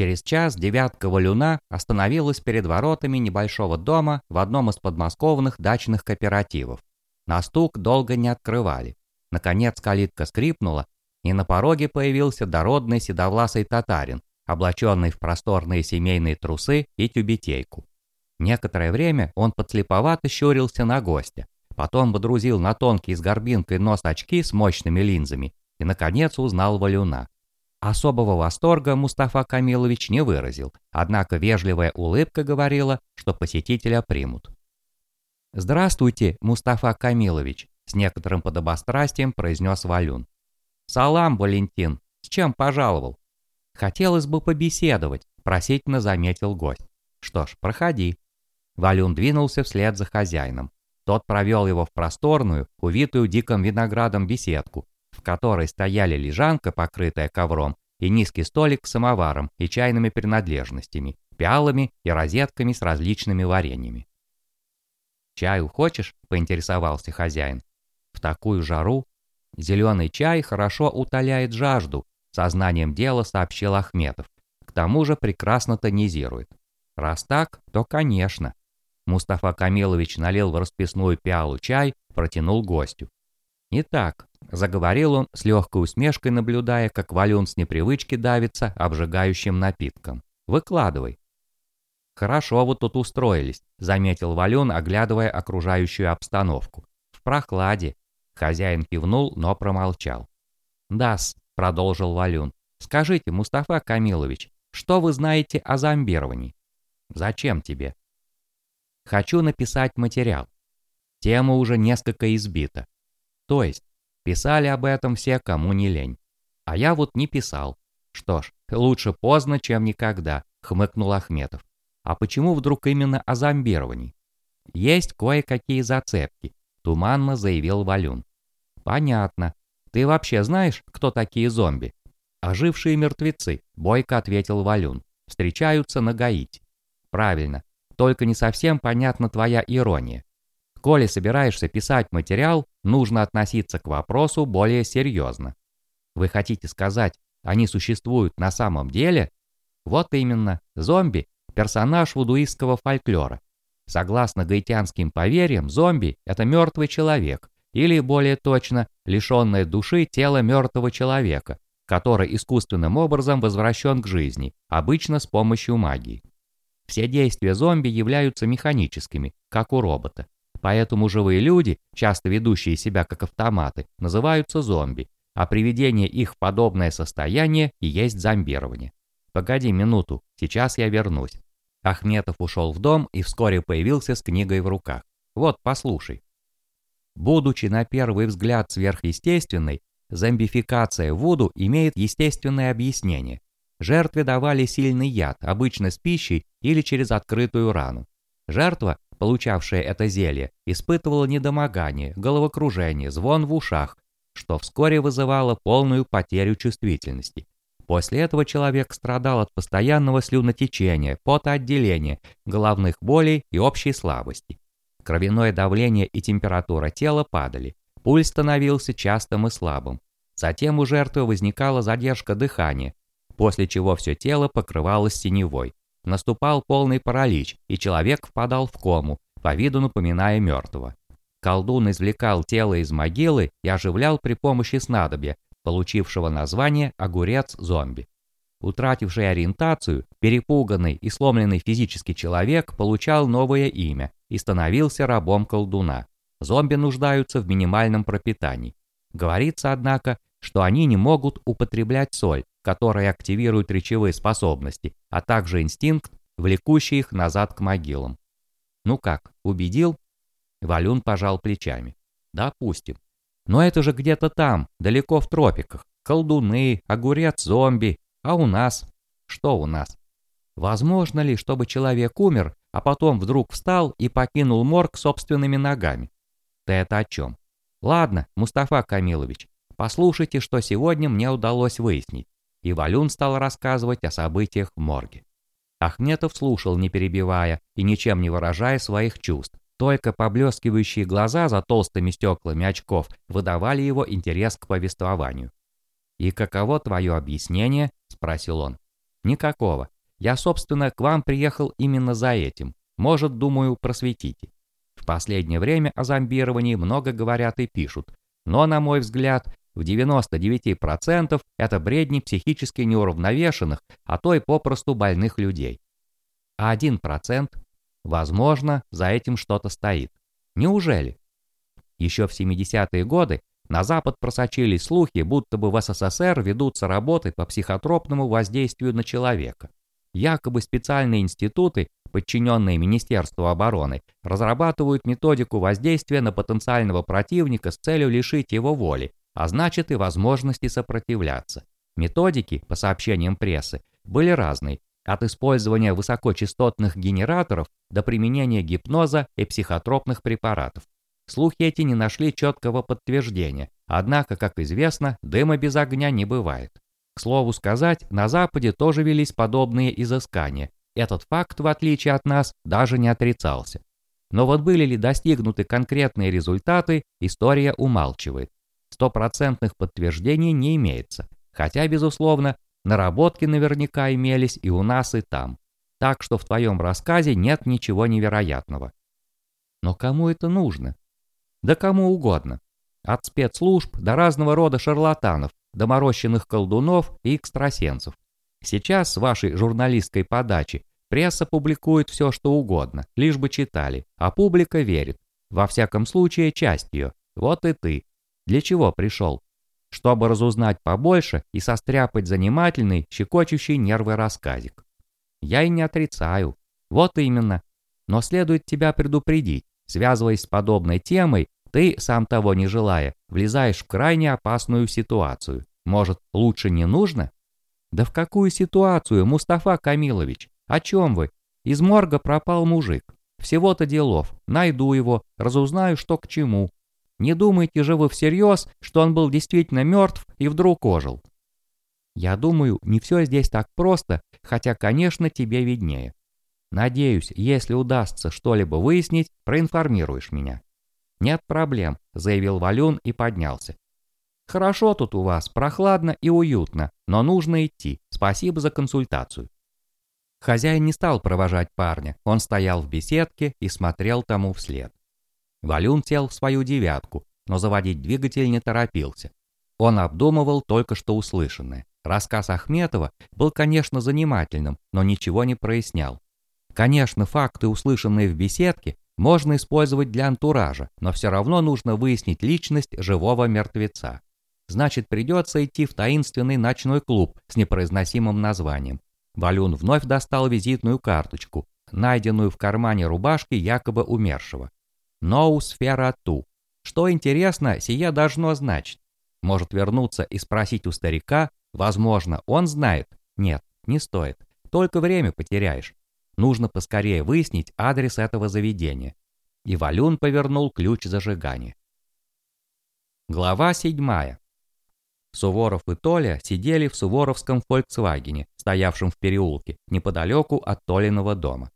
Через час девятка валюна остановилась перед воротами небольшого дома в одном из подмосковных дачных кооперативов. На стук долго не открывали. Наконец калитка скрипнула, и на пороге появился дородный седовласый татарин, облаченный в просторные семейные трусы и тюбетейку. Некоторое время он подслеповато щурился на гостя, потом водрузил на тонкий с горбинкой нос очки с мощными линзами и, наконец, узнал валюна. Особого восторга Мустафа Камилович не выразил, однако вежливая улыбка говорила, что посетителя примут. «Здравствуйте, Мустафа Камилович», — с некоторым подобострастием произнес Валюн. «Салам, Валентин, с чем пожаловал?» «Хотелось бы побеседовать», — просительно заметил гость. «Что ж, проходи». Валюн двинулся вслед за хозяином. Тот провел его в просторную, увитую диким виноградом беседку, в которой стояли лежанка, покрытая ковром, и низкий столик с самоваром и чайными принадлежностями, пиалами и розетками с различными вареньями. «Чаю хочешь?» – поинтересовался хозяин. «В такую жару зеленый чай хорошо утоляет жажду», – сознанием дела сообщил Ахметов. «К тому же прекрасно тонизирует. Раз так, то конечно». Мустафа Камилович налил в расписную пиалу чай, протянул гостю. «Итак, Заговорил он с легкой усмешкой, наблюдая, как Валюн с непривычки давится обжигающим напитком. «Выкладывай». «Хорошо вы тут устроились», — заметил Валюн, оглядывая окружающую обстановку. «В прохладе». Хозяин кивнул, но промолчал. «Да-с», — продолжил Валюн. «Скажите, Мустафа Камилович, что вы знаете о зомбировании?» «Зачем тебе?» «Хочу написать материал. Тема уже несколько избита. То есть, Писали об этом все, кому не лень. А я вот не писал. Что ж, лучше поздно, чем никогда, хмыкнул Ахметов. А почему вдруг именно о зомбировании? Есть кое-какие зацепки, туманно заявил Валюн. Понятно. Ты вообще знаешь, кто такие зомби? Ожившие мертвецы, бойко ответил Валюн. Встречаются на Гаити. Правильно. Только не совсем понятна твоя ирония. Коли собираешься писать материал, нужно относиться к вопросу более серьезно. Вы хотите сказать, они существуют на самом деле? Вот именно, зомби – персонаж вудуистского фольклора. Согласно гаитянским поверьям, зомби – это мертвый человек, или, более точно, лишенное души тело мертвого человека, который искусственным образом возвращен к жизни, обычно с помощью магии. Все действия зомби являются механическими, как у робота. Поэтому живые люди, часто ведущие себя как автоматы, называются зомби, а приведение их в подобное состояние и есть зомбирование. Погоди минуту, сейчас я вернусь. Ахметов ушел в дом и вскоре появился с книгой в руках. Вот, послушай. Будучи на первый взгляд сверхъестественной, зомбификация Вуду имеет естественное объяснение. Жертве давали сильный яд, обычно с пищей или через открытую рану. Жертва получавшая это зелье, испытывала недомогание, головокружение, звон в ушах, что вскоре вызывало полную потерю чувствительности. После этого человек страдал от постоянного слюнотечения, потоотделения, головных болей и общей слабости. Кровяное давление и температура тела падали, пульс становился частым и слабым. Затем у жертвы возникала задержка дыхания, после чего все тело покрывалось синевой. Наступал полный паралич, и человек впадал в кому, по виду напоминая мертвого. Колдун извлекал тело из могилы и оживлял при помощи снадобья, получившего название «огурец-зомби». Утративший ориентацию, перепуганный и сломленный физический человек получал новое имя и становился рабом колдуна. Зомби нуждаются в минимальном пропитании. Говорится, однако, что они не могут употреблять соль, которая активирует речевые способности, а также инстинкт, влекущий их назад к могилам. Ну как, убедил? Валюн пожал плечами. Допустим. Но это же где-то там, далеко в тропиках. Колдуны, огурец, зомби. А у нас? Что у нас? Возможно ли, чтобы человек умер, а потом вдруг встал и покинул морг собственными ногами? Ты это о чем? Ладно, Мустафа Камилович, послушайте, что сегодня мне удалось выяснить и Валюн стал рассказывать о событиях в морге. Ахметов слушал, не перебивая и ничем не выражая своих чувств. Только поблескивающие глаза за толстыми стеклами очков выдавали его интерес к повествованию. «И каково твое объяснение?» – спросил он. Никакого. Я, собственно, к вам приехал именно за этим. Может, думаю, просветите. В последнее время о зомбировании много говорят и пишут, но, на мой взгляд, в 99% это бредни психически неуравновешенных, а то и попросту больных людей. А 1%? Возможно, за этим что-то стоит. Неужели? Еще в 70-е годы на Запад просочились слухи, будто бы в СССР ведутся работы по психотропному воздействию на человека. Якобы специальные институты, подчиненные Министерству обороны, разрабатывают методику воздействия на потенциального противника с целью лишить его воли, а значит и возможности сопротивляться. Методики, по сообщениям прессы, были разные, от использования высокочастотных генераторов до применения гипноза и психотропных препаратов. Слухи эти не нашли четкого подтверждения, однако, как известно, дыма без огня не бывает. К слову сказать, на Западе тоже велись подобные изыскания. Этот факт, в отличие от нас, даже не отрицался. Но вот были ли достигнуты конкретные результаты, история умалчивает. Стопроцентных подтверждений не имеется. Хотя, безусловно, наработки наверняка имелись и у нас, и там. Так что в твоем рассказе нет ничего невероятного. Но кому это нужно? Да кому угодно. От спецслужб до разного рода шарлатанов, доморощенных колдунов и экстрасенсов. Сейчас с вашей журналистской подачи пресса публикует все, что угодно, лишь бы читали, а публика верит. Во всяком случае, часть ее. Вот и ты. Для чего пришел? Чтобы разузнать побольше и состряпать занимательный, щекочущий нервы рассказик. Я и не отрицаю. Вот именно. Но следует тебя предупредить. Связываясь с подобной темой, ты, сам того не желая, влезаешь в крайне опасную ситуацию. Может, лучше не нужно? Да в какую ситуацию, Мустафа Камилович? О чем вы? Из морга пропал мужик. Всего-то делов. Найду его, разузнаю, что к чему. Не думайте же вы всерьез, что он был действительно мертв и вдруг ожил. Я думаю, не все здесь так просто, хотя, конечно, тебе виднее. Надеюсь, если удастся что-либо выяснить, проинформируешь меня. «Нет проблем», — заявил Валюн и поднялся. «Хорошо тут у вас, прохладно и уютно, но нужно идти. Спасибо за консультацию». Хозяин не стал провожать парня, он стоял в беседке и смотрел тому вслед. Валюн сел в свою девятку, но заводить двигатель не торопился. Он обдумывал только что услышанное. Рассказ Ахметова был, конечно, занимательным, но ничего не прояснял. Конечно, факты, услышанные в беседке, можно использовать для антуража, но все равно нужно выяснить личность живого мертвеца. Значит, придется идти в таинственный ночной клуб с непроизносимым названием. Валюн вновь достал визитную карточку, найденную в кармане рубашки якобы умершего. «Ноу сфера ту». Что интересно, сие должно значить. Может вернуться и спросить у старика, возможно, он знает. Нет, не стоит. Только время потеряешь. Нужно поскорее выяснить адрес этого заведения. И Валюн повернул ключ зажигания. Глава 7. Суворов и Толя сидели в суворовском «Фольксвагене», стоявшем в переулке, неподалеку от Толиного дома.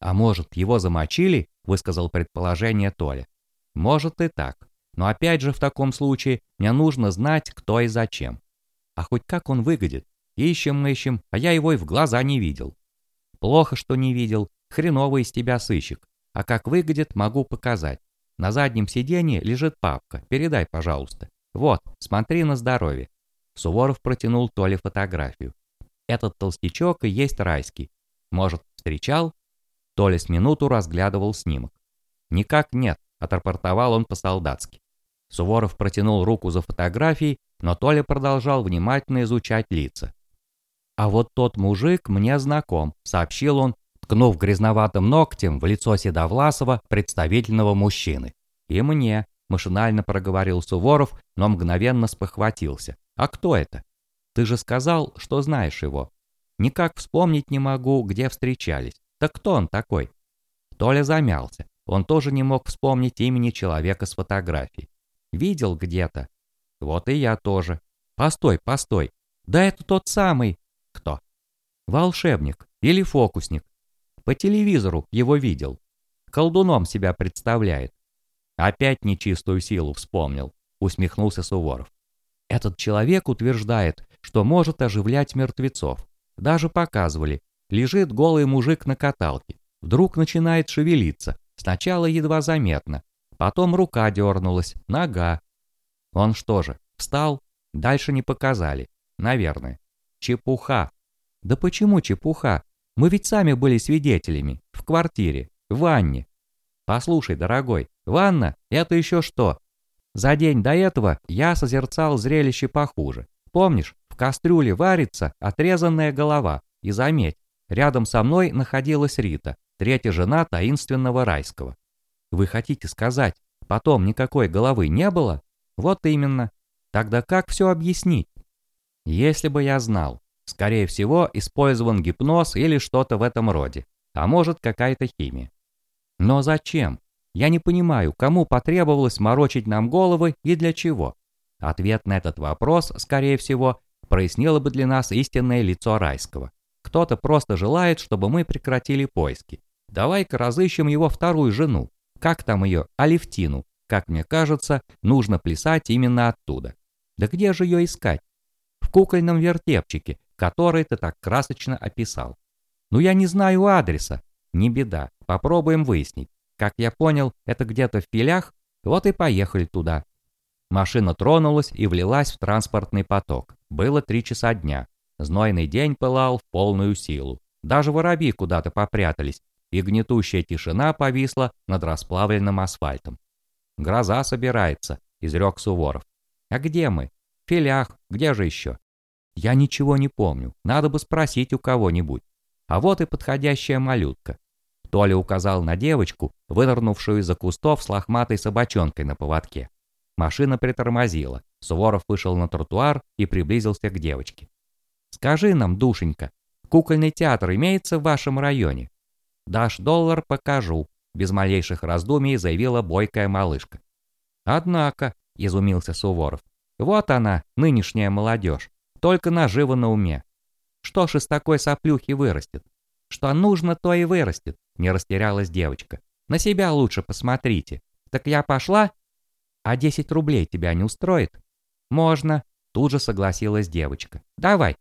«А может, его замочили?» – высказал предположение Толя. «Может и так. Но опять же в таком случае мне нужно знать, кто и зачем. А хоть как он выглядит? Ищем, ищем, а я его и в глаза не видел. Плохо, что не видел. Хреново из тебя сыщик. А как выглядит, могу показать. На заднем сиденье лежит папка. Передай, пожалуйста. Вот, смотри на здоровье. Суворов протянул Толе фотографию. Этот толстячок и есть райский. Может, встречал? Толя с минуту разглядывал снимок. Никак нет, отрапортовал он по-солдатски. Суворов протянул руку за фотографией, но Толя продолжал внимательно изучать лица. «А вот тот мужик мне знаком», — сообщил он, ткнув грязноватым ногтем в лицо Седовласова, представительного мужчины. «И мне», — машинально проговорил Суворов, но мгновенно спохватился. «А кто это? Ты же сказал, что знаешь его. Никак вспомнить не могу, где встречались. Так кто он такой?» Толя замялся. Он тоже не мог вспомнить имени человека с фотографией. «Видел где-то?» «Вот и я тоже». «Постой, постой. Да это тот самый, кто? Волшебник или фокусник. По телевизору его видел. Колдуном себя представляет. Опять нечистую силу вспомнил, усмехнулся Суворов. Этот человек утверждает, что может оживлять мертвецов. Даже показывали. Лежит голый мужик на каталке. Вдруг начинает шевелиться. Сначала едва заметно. Потом рука дернулась, нога. Он что же, встал? Дальше не показали. Наверное. Чепуха. Да почему чепуха? Мы ведь сами были свидетелями. В квартире. В ванне. Послушай, дорогой, ванна – это еще что? За день до этого я созерцал зрелище похуже. Помнишь, в кастрюле варится отрезанная голова. И заметь, рядом со мной находилась Рита, третья жена таинственного райского. Вы хотите сказать, потом никакой головы не было? Вот именно. Тогда как все объяснить? Если бы я знал. Скорее всего, использован гипноз или что-то в этом роде. А может, какая-то химия. Но зачем? Я не понимаю, кому потребовалось морочить нам головы и для чего. Ответ на этот вопрос, скорее всего, прояснило бы для нас истинное лицо райского. Кто-то просто желает, чтобы мы прекратили поиски. Давай-ка разыщем его вторую жену. Как там ее? Алевтину. Как мне кажется, нужно плясать именно оттуда. Да где же ее искать? В кукольном вертепчике, который ты так красочно описал. Ну я не знаю адреса. Не беда, попробуем выяснить. Как я понял, это где-то в филях, вот и поехали туда. Машина тронулась и влилась в транспортный поток. Было три часа дня. Знойный день пылал в полную силу. Даже воробьи куда-то попрятались, и гнетущая тишина повисла над расплавленным асфальтом. «Гроза собирается», — изрек Суворов. «А где мы? В филях, где же еще?» «Я ничего не помню, надо бы спросить у кого-нибудь. А вот и подходящая малютка». Толя указал на девочку, вынырнувшую из-за кустов с лохматой собачонкой на поводке. Машина притормозила. Суворов вышел на тротуар и приблизился к девочке. «Скажи нам, душенька, кукольный театр имеется в вашем районе?» «Дашь доллар, покажу», — без малейших раздумий заявила бойкая малышка. «Однако», — изумился Суворов, — «вот она, нынешняя молодежь, только наживо на уме. Что ж из такой соплюхи вырастет? Что нужно, то и вырастет», — не растерялась девочка. «На себя лучше посмотрите. Так я пошла?» «А 10 рублей тебя не устроит?» «Можно», — тут же согласилась девочка. «Давай,